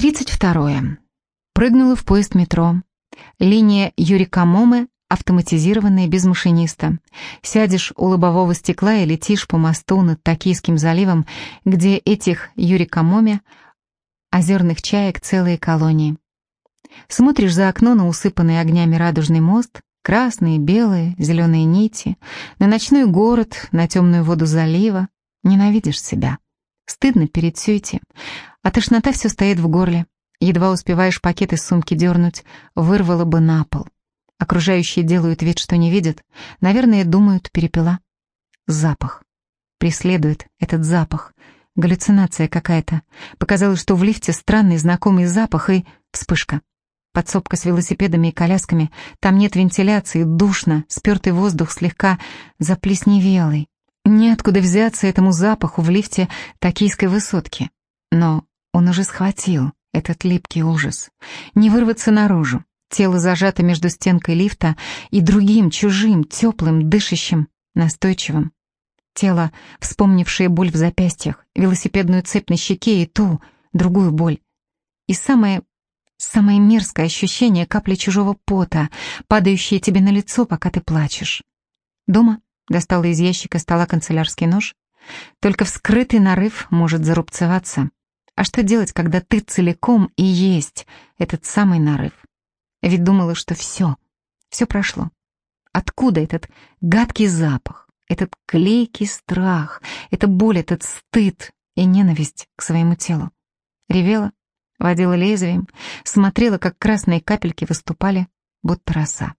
32. Прыгнула в поезд метро. Линия Юрикамомы автоматизированная, без машиниста. Сядешь у лобового стекла и летишь по мосту над Токийским заливом, где этих Юрикамоме озерных чаек целые колонии. Смотришь за окно на усыпанный огнями радужный мост, красные, белые, зеленые нити, на ночной город, на темную воду залива. Ненавидишь себя. Стыдно перед Сюйти, а тошнота все стоит в горле. Едва успеваешь пакет из сумки дернуть, вырвало бы на пол. Окружающие делают вид, что не видят. Наверное, думают, перепела. Запах. Преследует этот запах. Галлюцинация какая-то. Показалось, что в лифте странный знакомый запах и вспышка. Подсобка с велосипедами и колясками. Там нет вентиляции, душно, спертый воздух слегка заплесневелый. Неоткуда взяться этому запаху в лифте токийской высотки. Но он уже схватил этот липкий ужас. Не вырваться наружу. Тело зажато между стенкой лифта и другим, чужим, теплым, дышащим, настойчивым. Тело, вспомнившее боль в запястьях, велосипедную цепь на щеке и ту, другую боль. И самое, самое мерзкое ощущение капли чужого пота, падающие тебе на лицо, пока ты плачешь. Дома достала из ящика стола канцелярский нож. Только вскрытый нарыв может зарубцеваться. А что делать, когда ты целиком и есть этот самый нарыв? Ведь думала, что все, все прошло. Откуда этот гадкий запах, этот клейкий страх, эта боль, этот стыд и ненависть к своему телу? Ревела, водила лезвием, смотрела, как красные капельки выступали, будто роса.